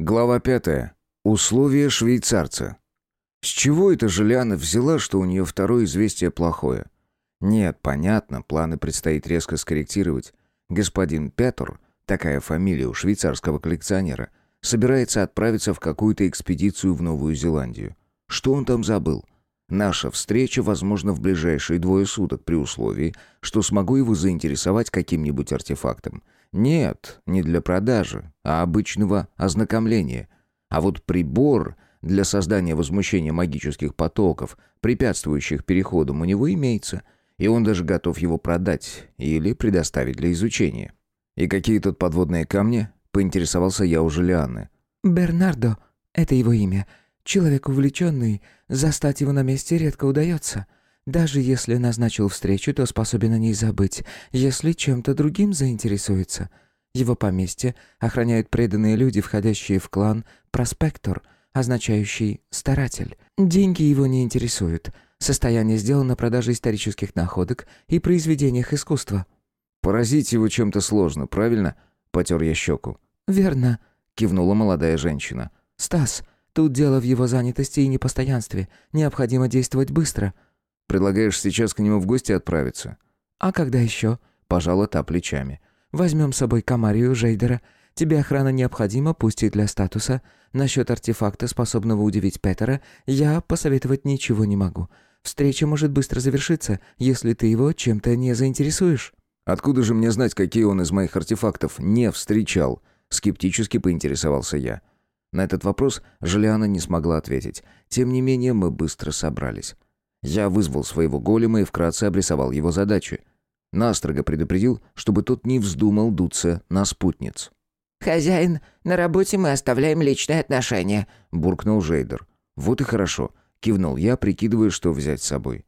Глава пятая. Условия швейцарца. С чего это Желяна взяла, что у нее второе известие плохое? Нет, понятно, планы предстоит резко скорректировать. Господин Петр, такая фамилия у швейцарского коллекционера, собирается отправиться в какую-то экспедицию в Новую Зеландию. Что он там забыл? Наша встреча возможна в ближайшие двое суток при условии, что смогу его заинтересовать каким-нибудь артефактом. Нет, не для продажи, а обычного ознакомления. А вот прибор для создания возмущения магических потоков, препятствующих переходам, у него имеется, и он даже готов его продать или предоставить для изучения. «И какие тут подводные камни?» — поинтересовался я у Жулианны. «Бернардо — это его имя. Человек увлеченный, застать его на месте редко удается. Даже если назначил встречу, то способен о ней забыть, если чем-то другим заинтересуется. Его поместье охраняют преданные люди, входящие в клан «Проспектор», означающий «старатель». Деньги его не интересуют. Состояние сделано на продаже исторических находок и произведениях искусства. «Поразить его чем-то сложно, правильно?» — потер я щеку. «Верно», — кивнула молодая женщина. «Стас, тут дело в его занятости и непостоянстве. Необходимо действовать быстро». Предлагаешь сейчас к нему в гости отправиться?» «А когда еще?» — пожала та плечами. «Возьмем с собой Камарию Жейдера. Тебе охрана необходима, пусть и для статуса. Насчет артефакта, способного удивить Петера, я посоветовать ничего не могу. Встреча может быстро завершиться, если ты его чем-то не заинтересуешь». «Откуда же мне знать, какие он из моих артефактов не встречал?» Скептически поинтересовался я. На этот вопрос Желиана не смогла ответить. Тем не менее, мы быстро собрались. Я вызвал своего голема и вкратце обрисовал его задачи. Настрого предупредил, чтобы тот не вздумал дуться на спутниц. «Хозяин, на работе мы оставляем личные отношения», — буркнул Жейдер. «Вот и хорошо», — кивнул я, прикидывая, что взять с собой.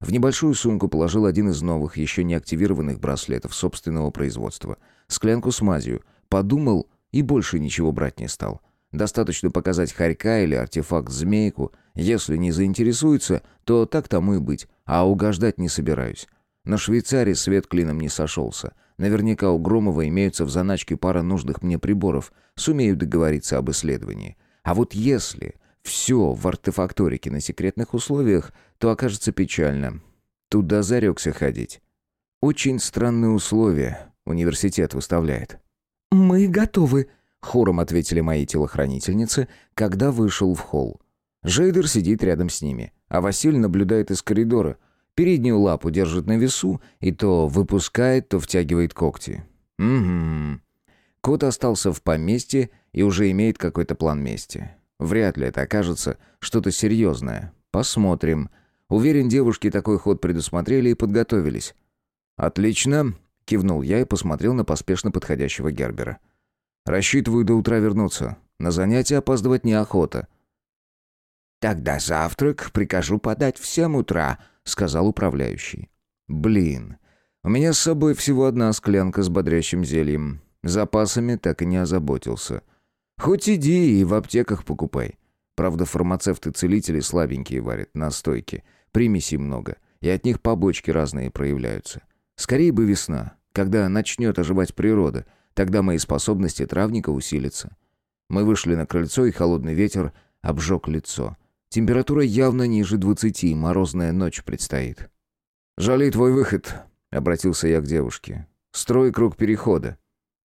В небольшую сумку положил один из новых, еще не активированных браслетов собственного производства. Склянку с мазью. Подумал и больше ничего брать не стал. Достаточно показать хорька или артефакт-змейку. Если не заинтересуется, то так тому и быть, а угождать не собираюсь. На Швейцарии свет клином не сошелся. Наверняка у Громова имеются в заначке пара нужных мне приборов. Сумею договориться об исследовании. А вот если все в артефакторике на секретных условиях, то окажется печально. Туда зарекся ходить. Очень странные условия университет выставляет. «Мы готовы», Хором ответили мои телохранительницы, когда вышел в холл. Жейдер сидит рядом с ними, а Василь наблюдает из коридора. Переднюю лапу держит на весу и то выпускает, то втягивает когти. Угу. Кот остался в поместье и уже имеет какой-то план мести. Вряд ли это окажется что-то серьезное. Посмотрим. Уверен, девушки такой ход предусмотрели и подготовились. «Отлично», — кивнул я и посмотрел на поспешно подходящего Гербера. Рассчитываю до утра вернуться. На занятия опаздывать неохота». «Тогда завтрак прикажу подать в семь утра», — сказал управляющий. «Блин, у меня с собой всего одна склянка с бодрящим зельем. Запасами так и не озаботился. Хоть иди и в аптеках покупай. Правда, фармацевты-целители слабенькие варят, настойки. Примесей много, и от них побочки разные проявляются. Скорее бы весна, когда начнет оживать природа, Тогда мои способности травника усилятся. Мы вышли на крыльцо, и холодный ветер обжег лицо. Температура явно ниже двадцати, морозная ночь предстоит. «Жалей твой выход», — обратился я к девушке. «Строй круг перехода».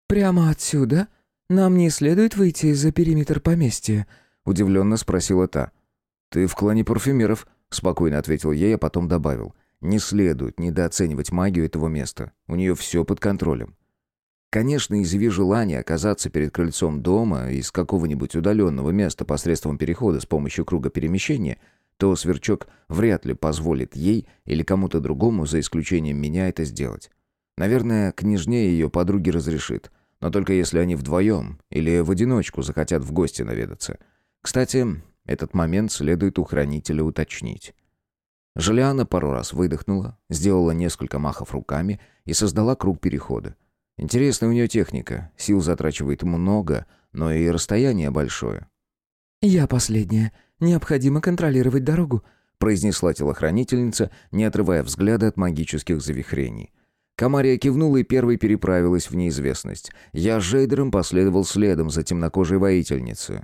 «Прямо отсюда? Нам не следует выйти за периметр поместья?» — удивленно спросила та. «Ты в клане парфюмеров», — спокойно ответил ей, а потом добавил. «Не следует недооценивать магию этого места. У нее все под контролем. Конечно, изъяви желание оказаться перед крыльцом дома из какого-нибудь удаленного места посредством перехода с помощью круга перемещения, то сверчок вряд ли позволит ей или кому-то другому, за исключением меня, это сделать. Наверное, княжне ее подруги разрешит, но только если они вдвоем или в одиночку захотят в гости наведаться. Кстати, этот момент следует у хранителя уточнить. Желиана пару раз выдохнула, сделала несколько махов руками и создала круг перехода. Интересная у нее техника. Сил затрачивает много, но и расстояние большое. «Я последняя. Необходимо контролировать дорогу», произнесла телохранительница, не отрывая взгляда от магических завихрений. Камария кивнула и первой переправилась в неизвестность. Я Жейдером последовал следом за темнокожей воительницей.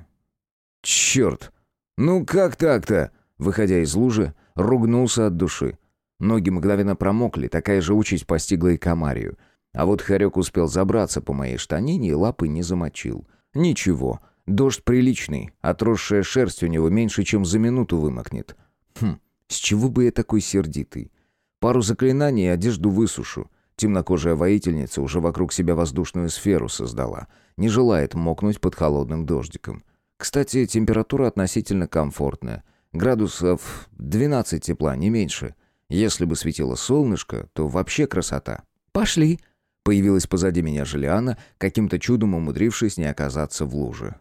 «Черт! Ну как так-то?» Выходя из лужи, ругнулся от души. Ноги мгновенно промокли, такая же участь постигла и Камарию. А вот Харек успел забраться по моей штанине и лапы не замочил. Ничего, дождь приличный, отросшая шерсть у него меньше, чем за минуту вымокнет. Хм, с чего бы я такой сердитый? Пару заклинаний и одежду высушу. Темнокожая воительница уже вокруг себя воздушную сферу создала. Не желает мокнуть под холодным дождиком. Кстати, температура относительно комфортная. Градусов 12 тепла, не меньше. Если бы светило солнышко, то вообще красота. «Пошли!» Появилась позади меня Желиана, каким-то чудом умудрившись не оказаться в луже.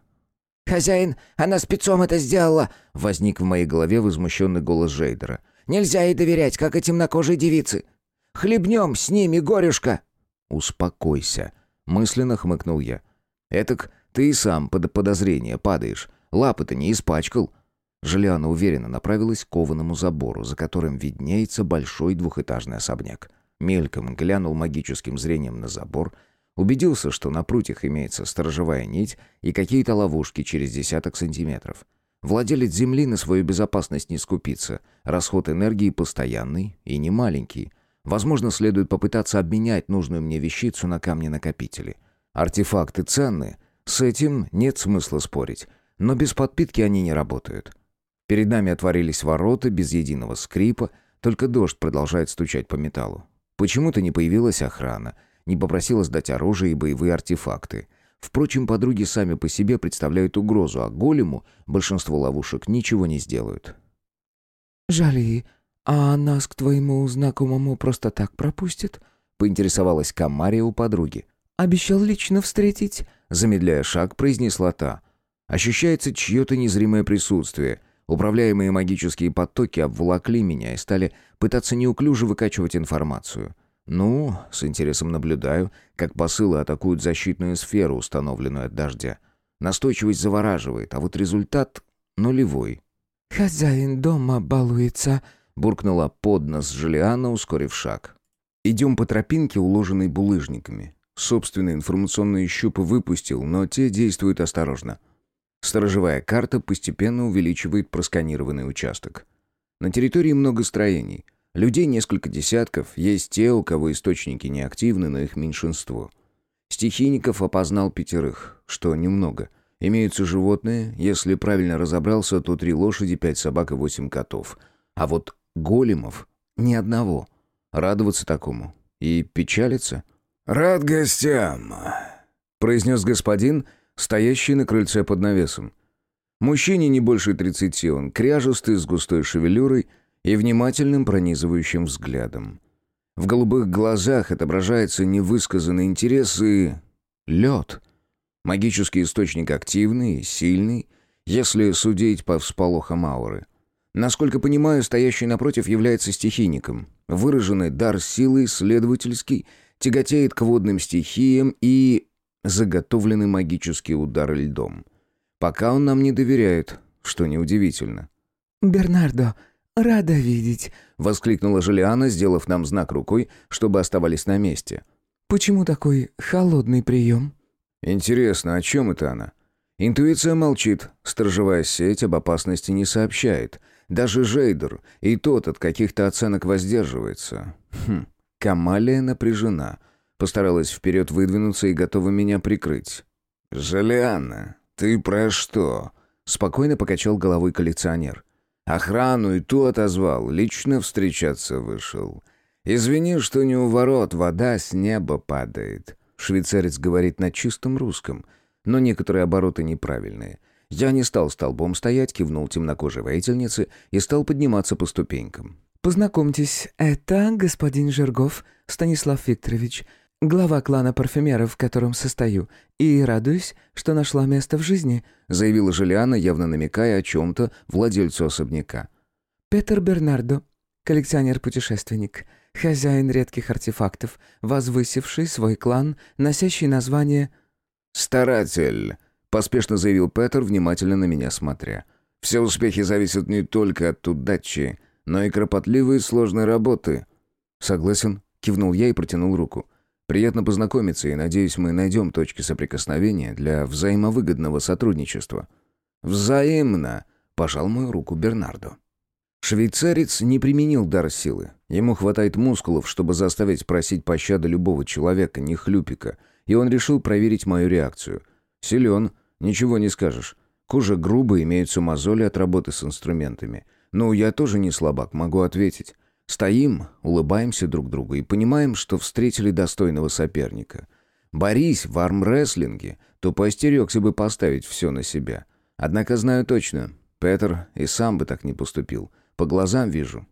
«Хозяин, она спецом это сделала!» Возник в моей голове возмущенный голос Жейдера. «Нельзя ей доверять, как и темнокожей девице. Хлебнем с ними, горюшка!» «Успокойся», — мысленно хмыкнул я. «Этак ты и сам под подозрение падаешь. Лапы-то не испачкал». Желиана уверенно направилась к кованому забору, за которым виднеется большой двухэтажный особняк. Мельком глянул магическим зрением на забор, убедился, что на прутьях имеется сторожевая нить и какие-то ловушки через десяток сантиметров. Владелец земли на свою безопасность не скупится, расход энергии постоянный и не маленький. Возможно, следует попытаться обменять нужную мне вещицу на камни-накопители. Артефакты ценны, с этим нет смысла спорить, но без подпитки они не работают. Перед нами отворились ворота без единого скрипа, только дождь продолжает стучать по металлу. Почему-то не появилась охрана, не попросила сдать оружие и боевые артефакты. Впрочем, подруги сами по себе представляют угрозу, а голему большинство ловушек ничего не сделают. «Жали, а нас к твоему знакомому просто так пропустят?» — поинтересовалась Камария у подруги. «Обещал лично встретить?» — замедляя шаг, произнесла та. «Ощущается чье-то незримое присутствие». Управляемые магические потоки обволокли меня и стали пытаться неуклюже выкачивать информацию. Ну, с интересом наблюдаю, как посылы атакуют защитную сферу, установленную от дождя. Настойчивость завораживает, а вот результат нулевой. «Хозяин дома балуется», — буркнула под нос Жулиана, ускорив шаг. «Идем по тропинке, уложенной булыжниками. Собственные информационные щупы выпустил, но те действуют осторожно». Сторожевая карта постепенно увеличивает просканированный участок. На территории много строений. Людей несколько десятков, есть те, у кого источники неактивны, но их меньшинство. Стихийников опознал пятерых, что немного. Имеются животные, если правильно разобрался, то три лошади, пять собак и восемь котов. А вот големов ни одного. Радоваться такому и печалиться. «Рад гостям», — произнес господин, — стоящий на крыльце под навесом. Мужчине не больше тридцати, он кряжестый, с густой шевелюрой и внимательным пронизывающим взглядом. В голубых глазах отображается невысказанный интерес и... лед. Магический источник активный и сильный, если судить по всполохам ауры. Насколько понимаю, стоящий напротив является стихийником. Выраженный дар силы, следовательский, тяготеет к водным стихиям и заготовленный магический удар льдом. Пока он нам не доверяет, что неудивительно. «Бернардо, рада видеть», — воскликнула Желиана, сделав нам знак рукой, чтобы оставались на месте. «Почему такой холодный прием?» «Интересно, о чем это она?» Интуиция молчит, сторожевая сеть об опасности не сообщает. Даже Жейдер, и тот от каких-то оценок воздерживается. Хм, Камалия напряжена — Постаралась вперед выдвинуться и готова меня прикрыть. «Желианна, ты про что?» Спокойно покачал головой коллекционер. «Охрану и ту отозвал, лично встречаться вышел. Извини, что не у ворот, вода с неба падает». Швейцарец говорит на чистом русском, но некоторые обороты неправильные. Я не стал столбом стоять, кивнул темнокожей воительнице и стал подниматься по ступенькам. «Познакомьтесь, это господин Жиргов Станислав Викторович, глава клана парфюмеров, в котором состою, и радуюсь, что нашла место в жизни», заявила Желиана, явно намекая о чем-то владельцу особняка. «Петер Бернардо, коллекционер-путешественник, хозяин редких артефактов, возвысивший свой клан, носящий название...» «Старатель», — поспешно заявил Петер, внимательно на меня смотря. «Все успехи зависят не только от удачи, но и кропотливой и сложной работы». «Согласен», кивнул я и протянул руку. «Приятно познакомиться, и, надеюсь, мы найдем точки соприкосновения для взаимовыгодного сотрудничества». «Взаимно!» — пожал мою руку Бернардо. Швейцарец не применил дар силы. Ему хватает мускулов, чтобы заставить просить пощады любого человека, не хлюпика, и он решил проверить мою реакцию. Силен, ничего не скажешь. Кожа грубая, имеются мозоли от работы с инструментами. Ну, я тоже не слабак, могу ответить. Стоим, улыбаемся друг другу и понимаем, что встретили достойного соперника. Борись в армрестлинге, то поостерегся бы поставить все на себя. Однако знаю точно, Петр и сам бы так не поступил. По глазам вижу.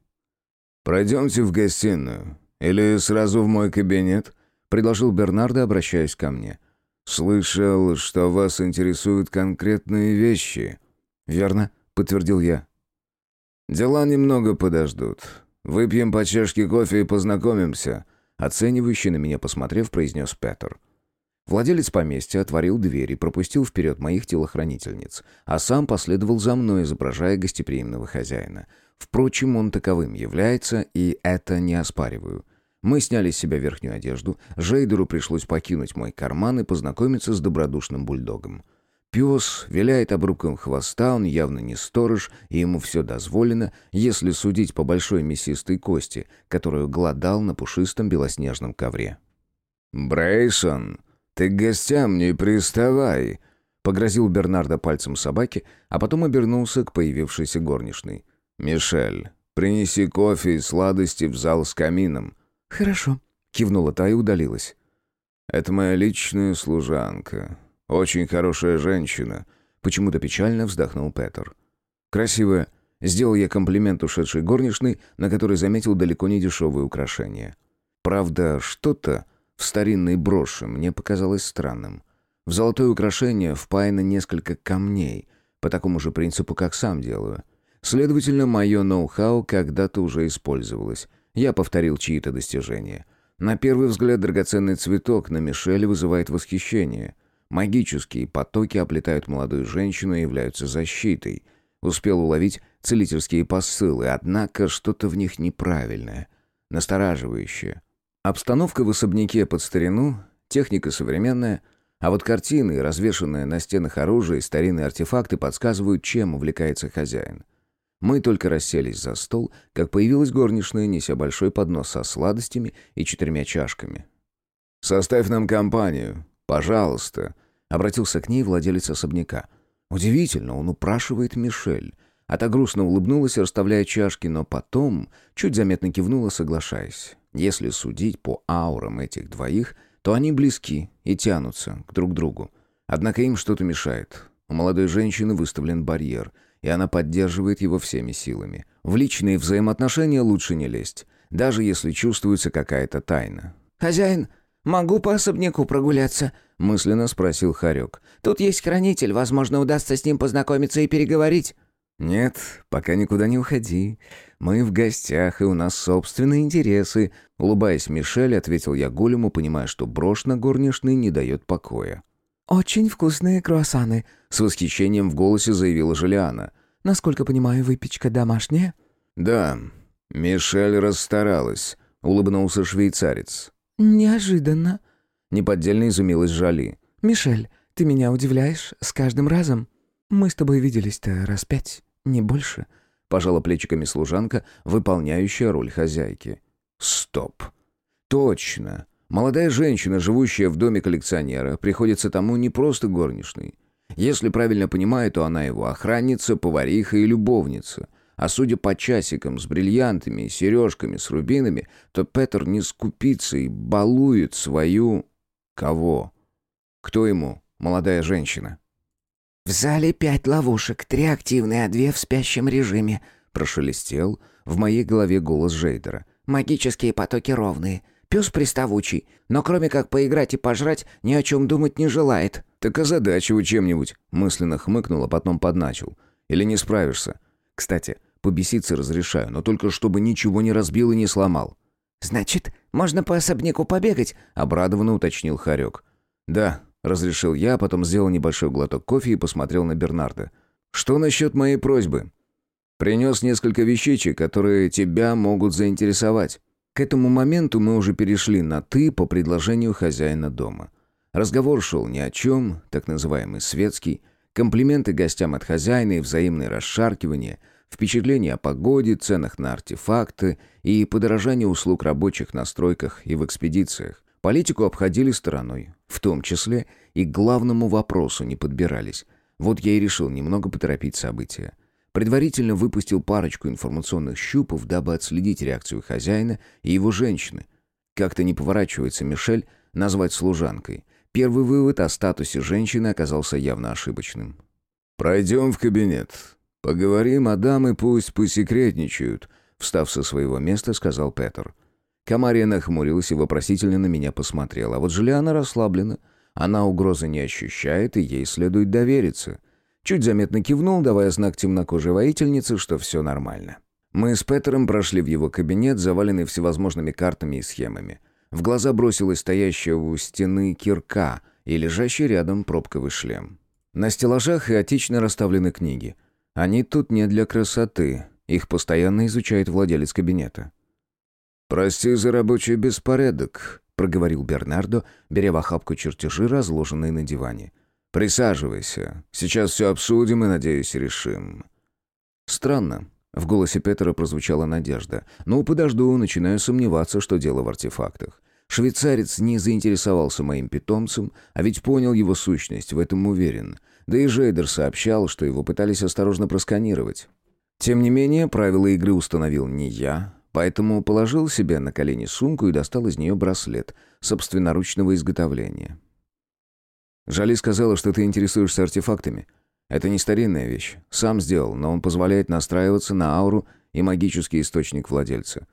«Пройдемте в гостиную. Или сразу в мой кабинет?» — предложил Бернардо, обращаясь ко мне. «Слышал, что вас интересуют конкретные вещи». «Верно», — подтвердил я. «Дела немного подождут. Выпьем по чашке кофе и познакомимся», — оценивающе на меня посмотрев, произнес Петр. Владелец поместья отворил дверь и пропустил вперед моих телохранительниц, а сам последовал за мной, изображая гостеприимного хозяина. Впрочем, он таковым является, и это не оспариваю. Мы сняли с себя верхнюю одежду, Жейдеру пришлось покинуть мой карман и познакомиться с добродушным бульдогом. Пес виляет обрубком хвоста, он явно не сторож, и ему все дозволено, если судить по большой мясистой кости, которую гладал на пушистом белоснежном ковре. «Брейсон!» «Ты к гостям не приставай!» Погрозил Бернардо пальцем собаке, а потом обернулся к появившейся горничной. «Мишель, принеси кофе и сладости в зал с камином». «Хорошо», — кивнула та и удалилась. «Это моя личная служанка. Очень хорошая женщина», — почему-то печально вздохнул Петер. «Красивая». Сделал я комплимент ушедшей горничной, на которой заметил далеко не дешевые украшения. Правда, что-то в старинной броши мне показалось странным. В золотое украшение впаяно несколько камней, по такому же принципу, как сам делаю. Следовательно, мое ноу-хау когда-то уже использовалось. Я повторил чьи-то достижения. На первый взгляд драгоценный цветок на Мишеле вызывает восхищение. Магические потоки оплетают молодую женщину и являются защитой. Успел уловить целительские посылы, однако что-то в них неправильное, настораживающее. Обстановка в особняке под старину, техника современная, а вот картины, развешанные на стенах оружие и старинные артефакты подсказывают, чем увлекается хозяин. Мы только расселись за стол, как появилась горничная, неся большой поднос со сладостями и четырьмя чашками. «Составь нам компанию, пожалуйста», — обратился к ней владелец особняка. Удивительно, он упрашивает Мишель. А та грустно улыбнулась, расставляя чашки, но потом чуть заметно кивнула, соглашаясь. Если судить по аурам этих двоих, то они близки и тянутся к друг другу. Однако им что-то мешает. У молодой женщины выставлен барьер, и она поддерживает его всеми силами. В личные взаимоотношения лучше не лезть, даже если чувствуется какая-то тайна. «Хозяин, могу по особняку прогуляться?» — мысленно спросил Харек. «Тут есть хранитель, возможно, удастся с ним познакомиться и переговорить». «Нет, пока никуда не уходи. Мы в гостях, и у нас собственные интересы», — улыбаясь Мишель, ответил я голему, понимая, что брошь на горничной не дает покоя. «Очень вкусные круассаны», — с восхищением в голосе заявила Желиана. «Насколько понимаю, выпечка домашняя?» «Да, Мишель расстаралась», — улыбнулся швейцарец. «Неожиданно», — неподдельно изумилась Жали. «Мишель, ты меня удивляешь с каждым разом. Мы с тобой виделись-то раз пять, не больше». Пожала плечиками служанка, выполняющая роль хозяйки. Стоп. Точно. Молодая женщина, живущая в доме коллекционера, приходится тому не просто горничной. Если правильно понимаю, то она его охранница, повариха и любовница. А судя по часикам с бриллиантами и сережками с рубинами, то Петр не скупится и балует свою... Кого? Кто ему, молодая женщина? «В зале пять ловушек, три активные, а две в спящем режиме», — прошелестел в моей голове голос Жейдера. «Магические потоки ровные. Пес приставучий, но кроме как поиграть и пожрать, ни о чем думать не желает». «Так озадачивай чем-нибудь», — мысленно хмыкнул, а потом подначил. «Или не справишься. Кстати, побеситься разрешаю, но только чтобы ничего не разбил и не сломал». «Значит, можно по особняку побегать?» — обрадованно уточнил Харек. «Да, Разрешил я, потом сделал небольшой глоток кофе и посмотрел на Бернарда. «Что насчет моей просьбы?» «Принес несколько вещичек, которые тебя могут заинтересовать». К этому моменту мы уже перешли на «ты» по предложению хозяина дома. Разговор шел ни о чем, так называемый светский, комплименты гостям от хозяина и взаимные расшаркивания, впечатления о погоде, ценах на артефакты и подорожание услуг рабочих на стройках и в экспедициях. Политику обходили стороной, в том числе и к главному вопросу не подбирались. Вот я и решил немного поторопить события. Предварительно выпустил парочку информационных щупов, дабы отследить реакцию хозяина и его женщины. Как-то не поворачивается Мишель назвать служанкой. Первый вывод о статусе женщины оказался явно ошибочным. «Пройдем в кабинет. Поговорим, а дамы пусть посекретничают», — встав со своего места, сказал Петер. Камария нахмурилась и вопросительно на меня посмотрела. А вот Жулиана расслаблена. Она угрозы не ощущает, и ей следует довериться. Чуть заметно кивнул, давая знак темнокожей воительнице, что все нормально. Мы с Петером прошли в его кабинет, заваленный всевозможными картами и схемами. В глаза бросилась стоящая у стены кирка и лежащий рядом пробковый шлем. На стеллажах хаотично расставлены книги. Они тут не для красоты, их постоянно изучает владелец кабинета. «Прости за рабочий беспорядок», — проговорил Бернардо, беря в охапку чертежи, разложенные на диване. «Присаживайся. Сейчас все обсудим и, надеюсь, решим». Странно. В голосе Петера прозвучала надежда. «Ну, подожду, начинаю сомневаться, что дело в артефактах. Швейцарец не заинтересовался моим питомцем, а ведь понял его сущность, в этом уверен. Да и Жейдер сообщал, что его пытались осторожно просканировать. Тем не менее, правила игры установил не я, поэтому положил себе на колени сумку и достал из нее браслет собственноручного изготовления. Жали сказала, что ты интересуешься артефактами. Это не старинная вещь. Сам сделал, но он позволяет настраиваться на ауру и магический источник владельца.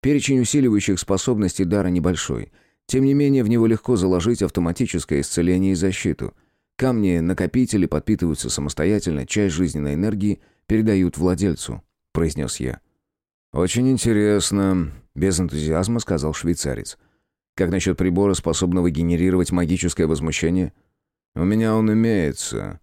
Перечень усиливающих способностей дара небольшой. Тем не менее, в него легко заложить автоматическое исцеление и защиту. Камни-накопители подпитываются самостоятельно, часть жизненной энергии передают владельцу», — произнес я. «Очень интересно», — без энтузиазма сказал швейцарец. «Как насчет прибора, способного генерировать магическое возмущение?» «У меня он имеется.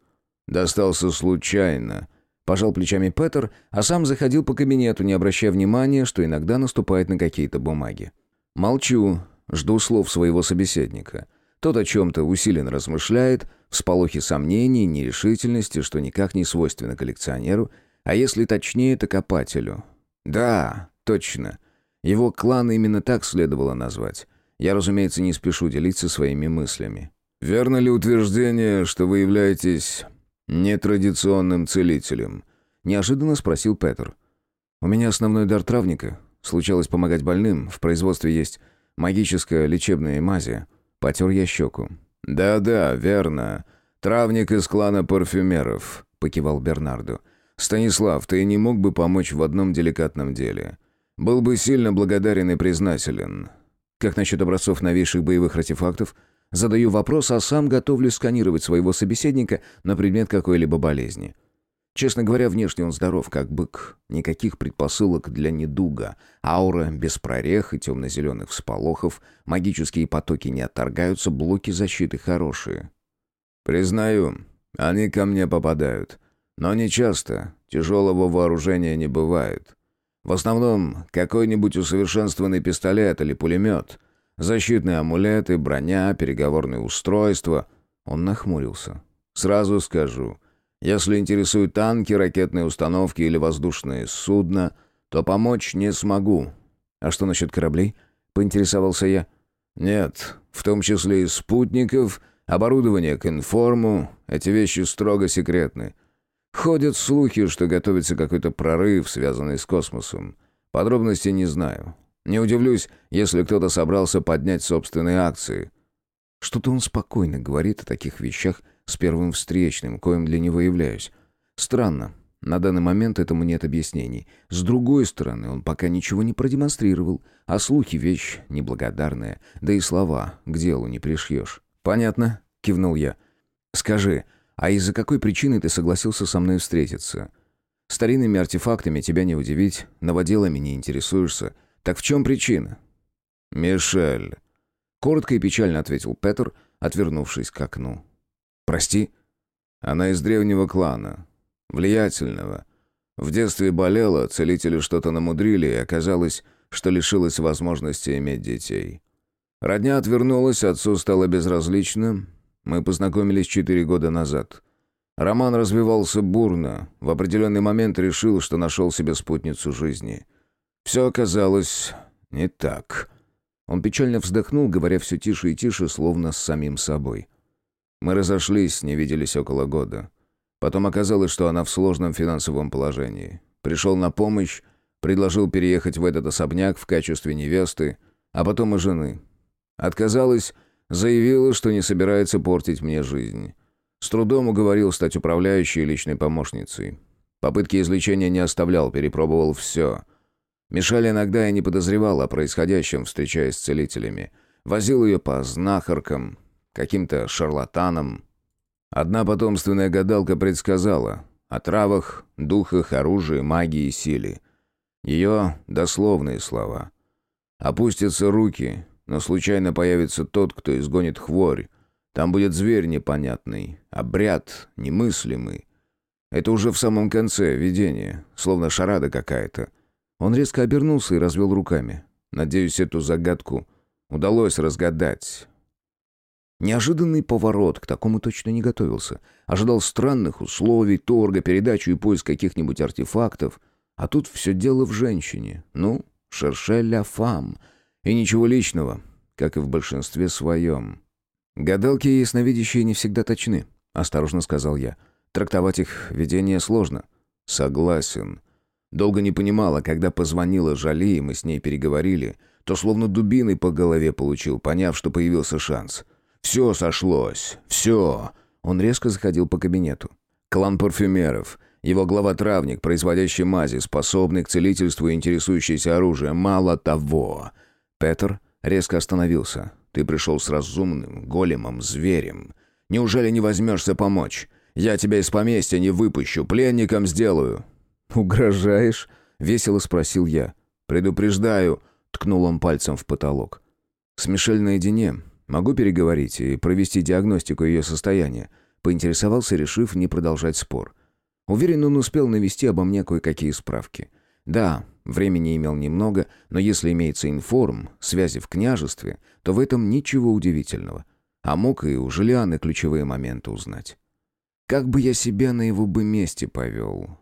Достался случайно». Пожал плечами Петер, а сам заходил по кабинету, не обращая внимания, что иногда наступает на какие-то бумаги. Молчу, жду слов своего собеседника. Тот о чем-то усиленно размышляет, всполохи сомнений, нерешительности, что никак не свойственно коллекционеру, а если точнее, то копателю. Да, точно. Его клан именно так следовало назвать. Я, разумеется, не спешу делиться своими мыслями. «Верно ли утверждение, что вы являетесь нетрадиционным целителем?» — неожиданно спросил Петр. «У меня основной дар травника. Случалось помогать больным. В производстве есть магическая лечебная мазия». Потер я щеку. «Да-да, верно. Травник из клана парфюмеров», — покивал Бернарду. «Станислав, ты не мог бы помочь в одном деликатном деле? Был бы сильно благодарен и признателен». «Как насчет образцов новейших боевых артефактов?» Задаю вопрос, а сам готовлю сканировать своего собеседника на предмет какой-либо болезни. Честно говоря, внешне он здоров, как бык. Никаких предпосылок для недуга. Аура без прорех и темно-зеленых всполохов. Магические потоки не отторгаются, блоки защиты хорошие. «Признаю, они ко мне попадают. Но не часто. Тяжелого вооружения не бывает. В основном, какой-нибудь усовершенствованный пистолет или пулемет — Защитные амулеты, броня, переговорные устройства. Он нахмурился. Сразу скажу, если интересуют танки, ракетные установки или воздушные судна, то помочь не смогу. А что насчет кораблей? Поинтересовался я. Нет, в том числе и спутников, оборудование к информу, эти вещи строго секретны. Ходят слухи, что готовится какой-то прорыв, связанный с космосом. Подробностей не знаю. Не удивлюсь, если кто-то собрался поднять собственные акции. Что-то он спокойно говорит о таких вещах с первым встречным, коим для него являюсь. Странно. На данный момент этому нет объяснений. С другой стороны, он пока ничего не продемонстрировал, а слухи — вещь неблагодарная, да и слова к делу не пришьешь. «Понятно», — кивнул я. «Скажи, а из-за какой причины ты согласился со мной встретиться? Старинными артефактами тебя не удивить, новоделами не интересуешься». Так в чем причина? Мишель. Коротко и печально ответил Петр, отвернувшись к окну. Прости? Она из древнего клана. Влиятельного. В детстве болела, целители что-то намудрили, и оказалось, что лишилась возможности иметь детей. Родня отвернулась, отцу стало безразлично. Мы познакомились четыре года назад. Роман развивался бурно. В определенный момент решил, что нашел себе спутницу жизни. Все оказалось не так. Он печально вздохнул, говоря все тише и тише, словно с самим собой. Мы разошлись, не виделись около года. Потом оказалось, что она в сложном финансовом положении. Пришел на помощь, предложил переехать в этот особняк в качестве невесты, а потом и жены. Отказалась, заявила, что не собирается портить мне жизнь. С трудом уговорил стать управляющей и личной помощницей. Попытки излечения не оставлял, перепробовал все. Мишель иногда и не подозревал о происходящем, встречаясь с целителями. Возил ее по знахаркам, каким-то шарлатанам. Одна потомственная гадалка предсказала о травах, духах, оружии, магии и силе. Ее дословные слова. «Опустятся руки, но случайно появится тот, кто изгонит хворь, там будет зверь непонятный, обряд немыслимый. Это уже в самом конце видение, словно шарада какая-то. Он резко обернулся и развел руками. Надеюсь, эту загадку удалось разгадать. Неожиданный поворот, к такому точно не готовился. Ожидал странных условий, торга, передачу и поиск каких-нибудь артефактов. А тут все дело в женщине. Ну, шерше ля фам. И ничего личного, как и в большинстве своем. «Гадалки и ясновидящие не всегда точны», — осторожно сказал я. «Трактовать их видение сложно». «Согласен». Долго не понимала, когда позвонила Жали, и мы с ней переговорили, то словно дубиной по голове получил, поняв, что появился шанс. «Все сошлось. Все». Он резко заходил по кабинету. «Клан парфюмеров». Его глава-травник, производящий мази, способный к целительству и интересующийся оружием. Мало того. Петр резко остановился. Ты пришел с разумным, големом, зверем. Неужели не возьмешься помочь? Я тебя из поместья не выпущу, пленником сделаю». «Угрожаешь?» — весело спросил я. «Предупреждаю», — ткнул он пальцем в потолок. «С Мишель наедине. Могу переговорить и провести диагностику ее состояния?» Поинтересовался, решив не продолжать спор. Уверен, он успел навести обо мне кое-какие справки. Да, времени имел немного, но если имеется информ, связи в княжестве, то в этом ничего удивительного. А мог и у Желианы ключевые моменты узнать. Как бы я себя на его бы месте повел?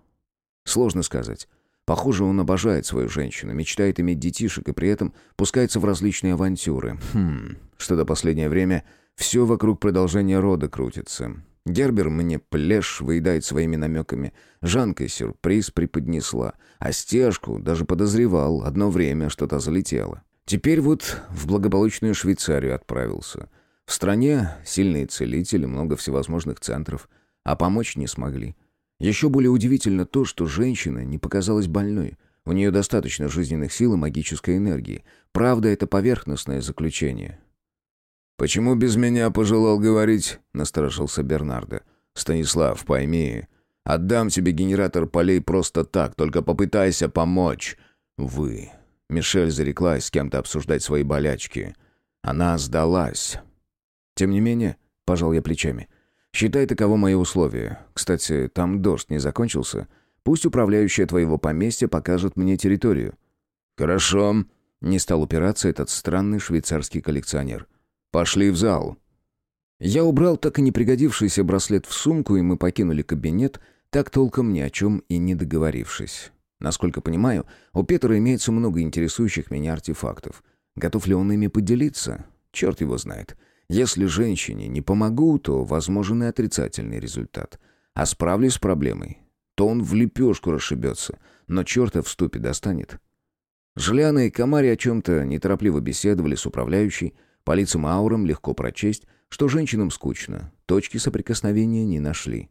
Сложно сказать. Похоже, он обожает свою женщину, мечтает иметь детишек и при этом пускается в различные авантюры. Хм, что-то последнее время все вокруг продолжения рода крутится. Гербер мне плешь выедает своими намеками. Жанка сюрприз преподнесла. А стежку даже подозревал. Одно время что-то залетело. Теперь вот в благополучную Швейцарию отправился. В стране сильные целители, много всевозможных центров. А помочь не смогли. Еще более удивительно то, что женщина не показалась больной. У нее достаточно жизненных сил и магической энергии. Правда, это поверхностное заключение. «Почему без меня пожелал говорить?» — насторожился Бернардо. «Станислав, пойми, отдам тебе генератор полей просто так, только попытайся помочь. Вы...» Мишель зареклась с кем-то обсуждать свои болячки. Она сдалась. «Тем не менее», — пожал я плечами, — «считай таково мои условия. Кстати, там дождь не закончился. Пусть управляющая твоего поместья покажет мне территорию». «Хорошо», — не стал упираться этот странный швейцарский коллекционер. Пошли в зал». Я убрал так и не пригодившийся браслет в сумку, и мы покинули кабинет, так толком ни о чем и не договорившись. Насколько понимаю, у Петра имеется много интересующих меня артефактов. Готов ли он ими поделиться? Черт его знает. Если женщине не помогу, то возможен и отрицательный результат. А справлюсь с проблемой, то он в лепешку расшибется, но черта в ступе достанет. Жляна и Камари о чем-то неторопливо беседовали с управляющей, по лицам аурам легко прочесть, что женщинам скучно. Точки соприкосновения не нашли.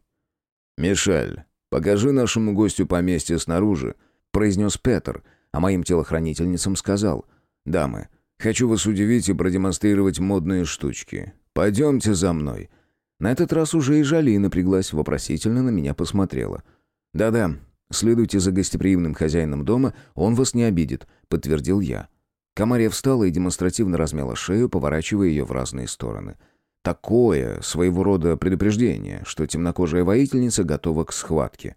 «Мишель, покажи нашему гостю поместье снаружи», — произнес Петр, а моим телохранительницам сказал. «Дамы, хочу вас удивить и продемонстрировать модные штучки. Пойдемте за мной». На этот раз уже и Жали напряглась, вопросительно на меня посмотрела. «Да-да, следуйте за гостеприимным хозяином дома, он вас не обидит», — подтвердил я. Камария встала и демонстративно размяла шею, поворачивая ее в разные стороны. Такое своего рода предупреждение, что темнокожая воительница готова к схватке.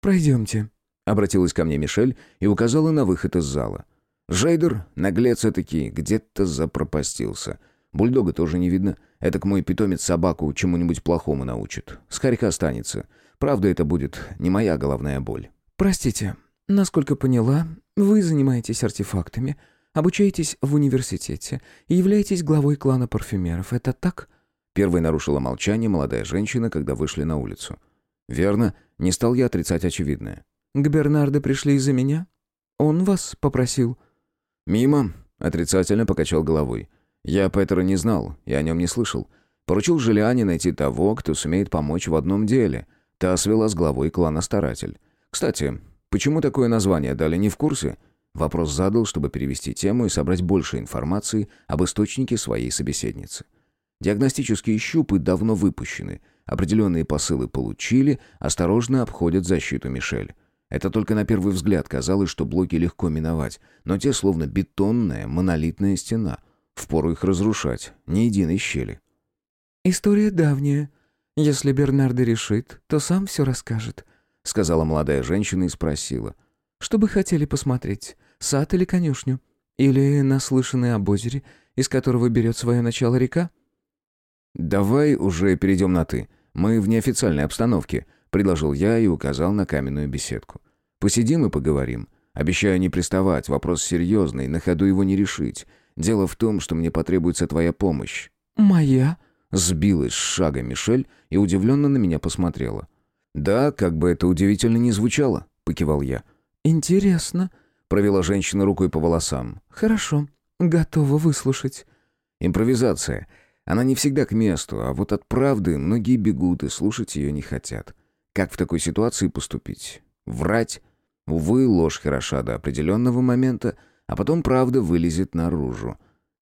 «Пройдемте», — обратилась ко мне Мишель и указала на выход из зала. Жейдер, наглец этакий, где-то запропастился. Бульдога тоже не видно. Этак мой питомец собаку чему-нибудь плохому научит. С хорька останется. Правда, это будет не моя головная боль. «Простите, насколько поняла, вы занимаетесь артефактами, обучаетесь в университете и являетесь главой клана парфюмеров. Это так?» Первой нарушила молчание молодая женщина, когда вышли на улицу. «Верно, не стал я отрицать очевидное». «К Бернардо пришли из-за меня? Он вас попросил?» «Мимо», — отрицательно покачал головой. «Я Петера не знал и о нем не слышал. Поручил Желиане найти того, кто сумеет помочь в одном деле. Та свела с главой клана Старатель. Кстати, почему такое название дали, не в курсе?» Вопрос задал, чтобы перевести тему и собрать больше информации об источнике своей собеседницы. Диагностические щупы давно выпущены, определенные посылы получили, осторожно обходят защиту Мишель. Это только на первый взгляд казалось, что блоки легко миновать, но те словно бетонная, монолитная стена. Впору их разрушать, ни единой щели. «История давняя. Если Бернардо решит, то сам все расскажет», — сказала молодая женщина и спросила. «Что бы хотели посмотреть, сад или конюшню? Или наслышанный об озере, из которого берет свое начало река?» «Давай уже перейдем на «ты». Мы в неофициальной обстановке», — предложил я и указал на каменную беседку. «Посидим и поговорим. Обещаю не приставать, вопрос серьезный, на ходу его не решить. Дело в том, что мне потребуется твоя помощь». «Моя?» — сбилась с шага Мишель и удивленно на меня посмотрела. «Да, как бы это удивительно ни звучало», — покивал я. «Интересно», — провела женщина рукой по волосам. «Хорошо, готова выслушать». «Импровизация. Она не всегда к месту, а вот от правды многие бегут и слушать ее не хотят. Как в такой ситуации поступить? Врать? Увы, ложь хороша до определенного момента, а потом правда вылезет наружу.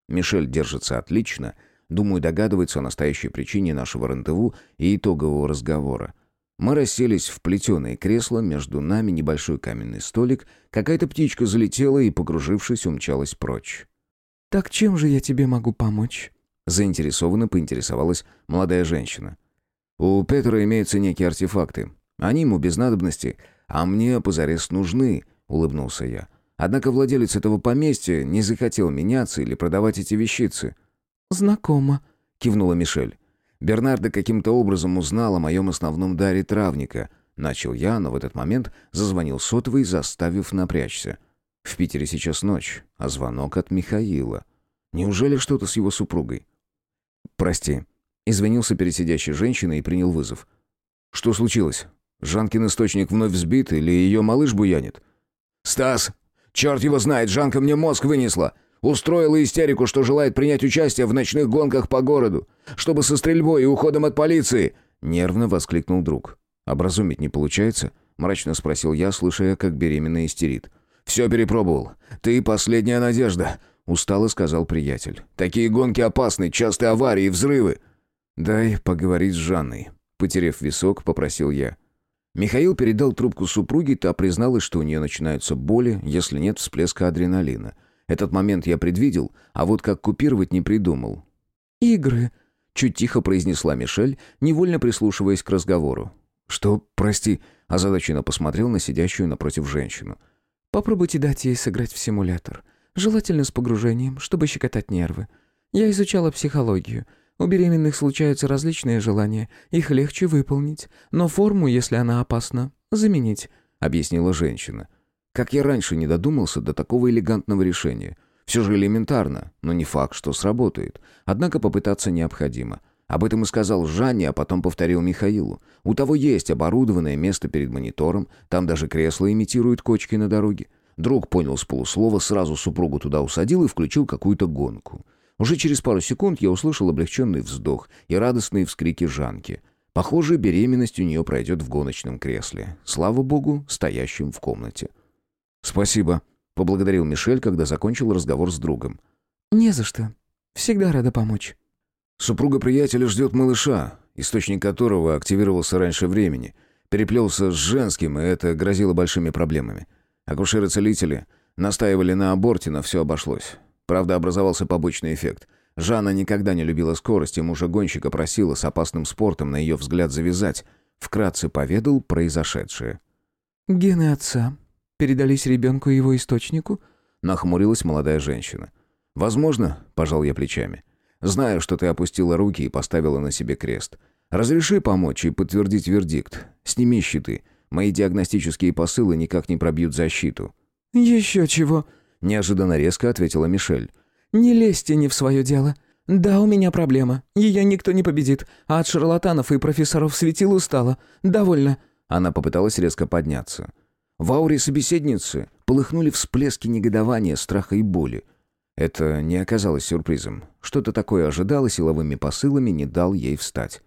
Мишель держится отлично. Думаю, догадывается о настоящей причине нашего рандеву и итогового разговора. Мы расселись в плетеное кресло, между нами небольшой каменный столик, какая-то птичка залетела и, погружившись, умчалась прочь. «Так чем же я тебе могу помочь?» Заинтересованно поинтересовалась молодая женщина. «У Петра имеются некие артефакты. Они ему без надобности, а мне позарез нужны», — улыбнулся я. «Однако владелец этого поместья не захотел меняться или продавать эти вещицы». «Знакомо», — кивнула Мишель. «Бернардо каким-то образом узнал о моем основном даре травника», — начал я, но в этот момент зазвонил сотовый, заставив напрячься. В Питере сейчас ночь, а звонок от Михаила. Неужели что-то с его супругой? «Прости». Извинился перед сидящей женщиной и принял вызов. «Что случилось? Жанкин источник вновь сбит или ее малыш буянит?» «Стас! Черт его знает, Жанка мне мозг вынесла! Устроила истерику, что желает принять участие в ночных гонках по городу, чтобы со стрельбой и уходом от полиции!» Нервно воскликнул друг. «Образумить не получается?» Мрачно спросил я, слышая, как беременная истерит. «Все перепробовал. Ты последняя надежда. Устало сказал приятель. «Такие гонки опасны, частые аварии и взрывы». «Дай поговорить с Жанной», — потеряв висок, попросил я. Михаил передал трубку супруге, та призналась, что у нее начинаются боли, если нет всплеска адреналина. Этот момент я предвидел, а вот как купировать не придумал. «Игры», — чуть тихо произнесла Мишель, невольно прислушиваясь к разговору. «Что, прости?» — озадаченно посмотрел на сидящую напротив женщину. «Попробуйте дать ей сыграть в симулятор. Желательно с погружением, чтобы щекотать нервы. Я изучала психологию. У беременных случаются различные желания, их легче выполнить, но форму, если она опасна, заменить», — объяснила женщина. «Как я раньше не додумался до такого элегантного решения. Все же элементарно, но не факт, что сработает. Однако попытаться необходимо». Об этом и сказал Жанне, а потом повторил Михаилу. У того есть оборудованное место перед монитором, там даже кресло имитирует кочки на дороге. Друг понял с полуслова, сразу супругу туда усадил и включил какую-то гонку. Уже через пару секунд я услышал облегченный вздох и радостные вскрики Жанки. Похоже, беременность у нее пройдет в гоночном кресле. Слава богу, стоящим в комнате. «Спасибо», — поблагодарил Мишель, когда закончил разговор с другом. «Не за что. Всегда рада помочь». Супруга приятеля ждет малыша, источник которого активировался раньше времени. Переплелся с женским, и это грозило большими проблемами. Акушеры-целители настаивали на аборте, но все обошлось. Правда, образовался побочный эффект. Жанна никогда не любила скорость, и мужа гонщика просила с опасным спортом, на ее взгляд, завязать. Вкратце поведал произошедшее. «Гены отца передались ребенку и его источнику, — нахмурилась молодая женщина. «Возможно», — пожал я плечами. «Знаю, что ты опустила руки и поставила на себе крест. Разреши помочь и подтвердить вердикт. Сними щиты. Мои диагностические посылы никак не пробьют защиту». «Еще чего?» — неожиданно резко ответила Мишель. «Не лезьте не в свое дело. Да, у меня проблема. Ее никто не победит. А от шарлатанов и профессоров светил устала. Довольно». Она попыталась резко подняться. В ауре собеседницы полыхнули всплески негодования, страха и боли. Это не оказалось сюрпризом. Что-то такое ожидало силовыми посылами, не дал ей встать.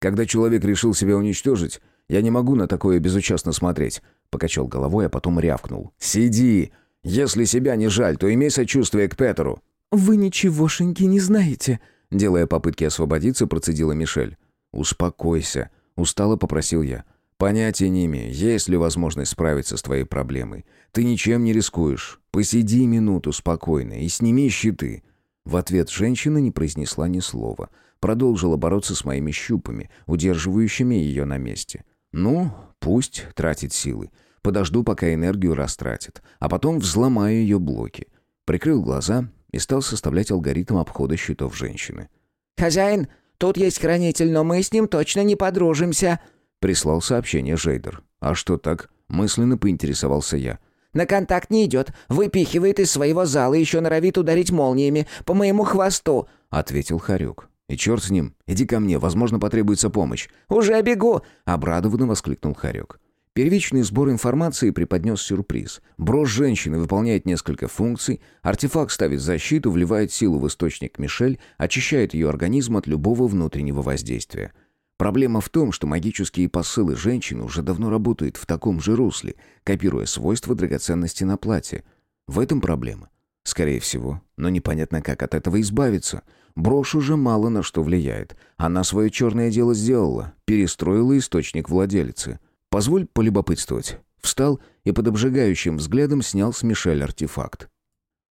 Когда человек решил себя уничтожить, я не могу на такое безучастно смотреть. Покачал головой, а потом рявкнул. «Сиди! Если себя не жаль, то имей сочувствие к Петеру!» «Вы ничегошеньки не знаете!» Делая попытки освободиться, процедила Мишель. «Успокойся!» Устало попросил я. «Понятия не имею, есть ли возможность справиться с твоей проблемой. Ты ничем не рискуешь. Посиди минуту спокойно и сними щиты». В ответ женщина не произнесла ни слова. Продолжила бороться с моими щупами, удерживающими ее на месте. «Ну, пусть тратит силы. Подожду, пока энергию растратит, а потом взломаю ее блоки». Прикрыл глаза и стал составлять алгоритм обхода щитов женщины. «Хозяин, тут есть хранитель, но мы с ним точно не подружимся», Прислал сообщение Жейдер. «А что так?» Мысленно поинтересовался я. «На контакт не идет. Выпихивает из своего зала и еще норовит ударить молниями. По моему хвосту», — ответил Харюк. «И черт с ним. Иди ко мне, возможно, потребуется помощь». «Уже бегу!» — обрадованно воскликнул Харюк. Первичный сбор информации преподнес сюрприз. Брошь женщины выполняет несколько функций, артефакт ставит защиту, вливает силу в источник Мишель, очищает ее организм от любого внутреннего воздействия. Проблема в том, что магические посылы женщины уже давно работают в таком же русле, копируя свойства драгоценности на платье. В этом проблема. Скорее всего, но непонятно, как от этого избавиться. Брошь уже мало на что влияет. Она свое черное дело сделала, перестроила источник владелицы. Позволь полюбопытствовать. Встал и под обжигающим взглядом снял с Мишель артефакт.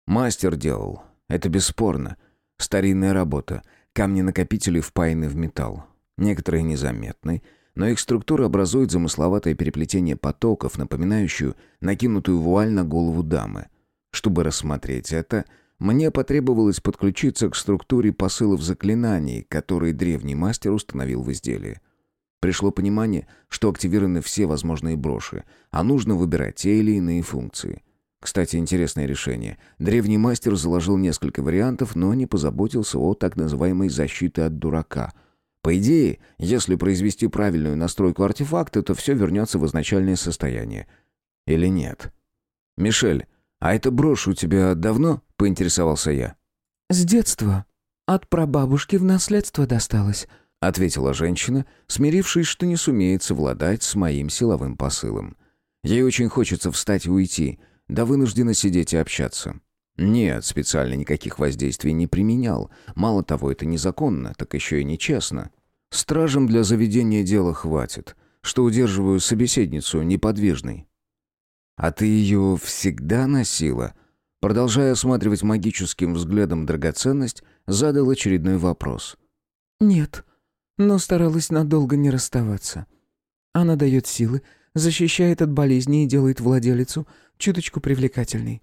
Мастер делал. Это бесспорно. Старинная работа. Камни-накопители впаяны в металл. Некоторые незаметны, но их структура образует замысловатое переплетение потоков, напоминающую накинутую вуаль на голову дамы. Чтобы рассмотреть это, мне потребовалось подключиться к структуре посылов заклинаний, которые древний мастер установил в изделии. Пришло понимание, что активированы все возможные броши, а нужно выбирать те или иные функции. Кстати, интересное решение. Древний мастер заложил несколько вариантов, но не позаботился о так называемой «защите от дурака», по идее, если произвести правильную настройку артефакта, то все вернется в изначальное состояние. Или нет? «Мишель, а эта брошь у тебя давно?» — поинтересовался я. «С детства. От прабабушки в наследство досталось», — ответила женщина, смирившись, что не сумеет совладать с моим силовым посылом. Ей очень хочется встать и уйти, да вынуждена сидеть и общаться. Нет, специально никаких воздействий не применял. Мало того, это незаконно, так еще и нечестно. Стражам для заведения дела хватит, что удерживаю собеседницу неподвижной. А ты ее всегда носила? Продолжая осматривать магическим взглядом драгоценность, задал очередной вопрос. «Нет, но старалась надолго не расставаться. Она дает силы, защищает от болезней и делает владелицу чуточку привлекательной.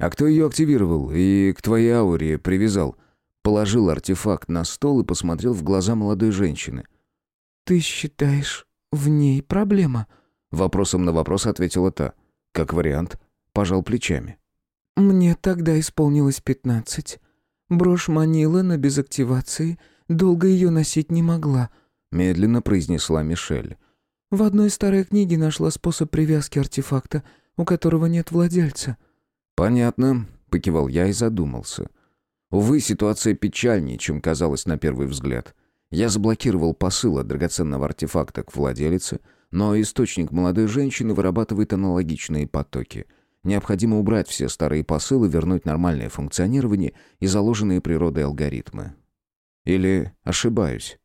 «А кто ее активировал и к твоей ауре привязал?» Положил артефакт на стол и посмотрел в глаза молодой женщины. «Ты считаешь, в ней проблема?» Вопросом на вопрос ответила та. Как вариант, пожал плечами. «Мне тогда исполнилось пятнадцать. Брошь манила, но без активации долго ее носить не могла», медленно произнесла Мишель. «В одной старой книге нашла способ привязки артефакта, у которого нет владельца». «Понятно», — покивал я и задумался. Увы, ситуация печальнее, чем казалось на первый взгляд. Я заблокировал посыл от драгоценного артефакта к владелице, но источник молодой женщины вырабатывает аналогичные потоки. Необходимо убрать все старые посылы, вернуть нормальное функционирование и заложенные природой алгоритмы. Или ошибаюсь?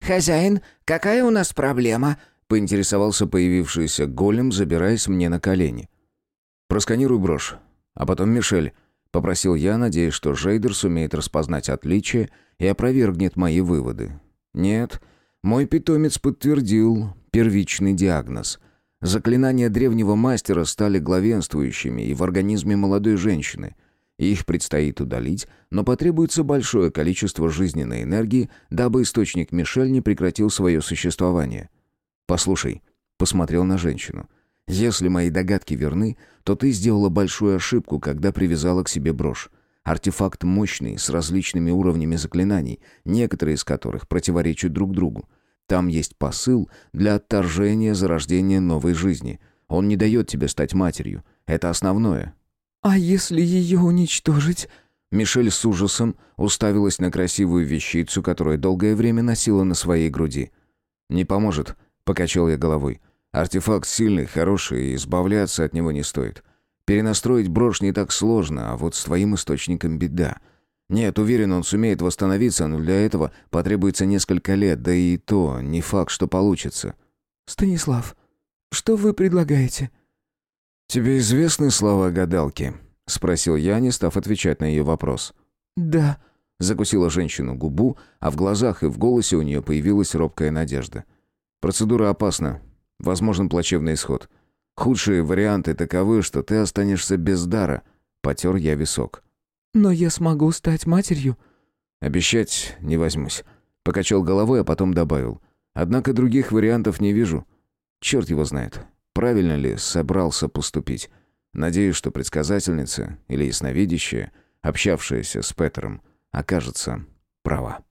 «Хозяин, какая у нас проблема?» — поинтересовался появившийся голем, забираясь мне на колени. «Просканируй брошь. А потом Мишель, попросил я, надеясь, что Жейдер сумеет распознать отличия и опровергнет мои выводы. Нет, мой питомец подтвердил первичный диагноз. Заклинания древнего мастера стали главенствующими и в организме молодой женщины. Их предстоит удалить, но потребуется большое количество жизненной энергии, дабы источник Мишель не прекратил свое существование. «Послушай», — посмотрел на женщину, — «если мои догадки верны, то ты сделала большую ошибку, когда привязала к себе брошь. Артефакт мощный, с различными уровнями заклинаний, некоторые из которых противоречат друг другу. Там есть посыл для отторжения зарождения новой жизни. Он не дает тебе стать матерью. Это основное. «А если ее уничтожить?» Мишель с ужасом уставилась на красивую вещицу, которую долгое время носила на своей груди. «Не поможет», — покачал я головой. «Артефакт сильный, хороший, и избавляться от него не стоит. Перенастроить брошь не так сложно, а вот с твоим источником беда. Нет, уверен, он сумеет восстановиться, но для этого потребуется несколько лет, да и то не факт, что получится. Станислав, что вы предлагаете? Тебе известны слова гадалки? спросил я, не став отвечать на ее вопрос. Да, закусила женщину губу, а в глазах и в голосе у нее появилась робкая надежда. Процедура опасна, возможен плачевный исход. Худшие варианты таковы, что ты останешься без дара. Потер я висок. «Но я смогу стать матерью?» «Обещать не возьмусь». Покачал головой, а потом добавил. «Однако других вариантов не вижу. Черт его знает, правильно ли собрался поступить. Надеюсь, что предсказательница или ясновидящая, общавшаяся с Петером, окажется права».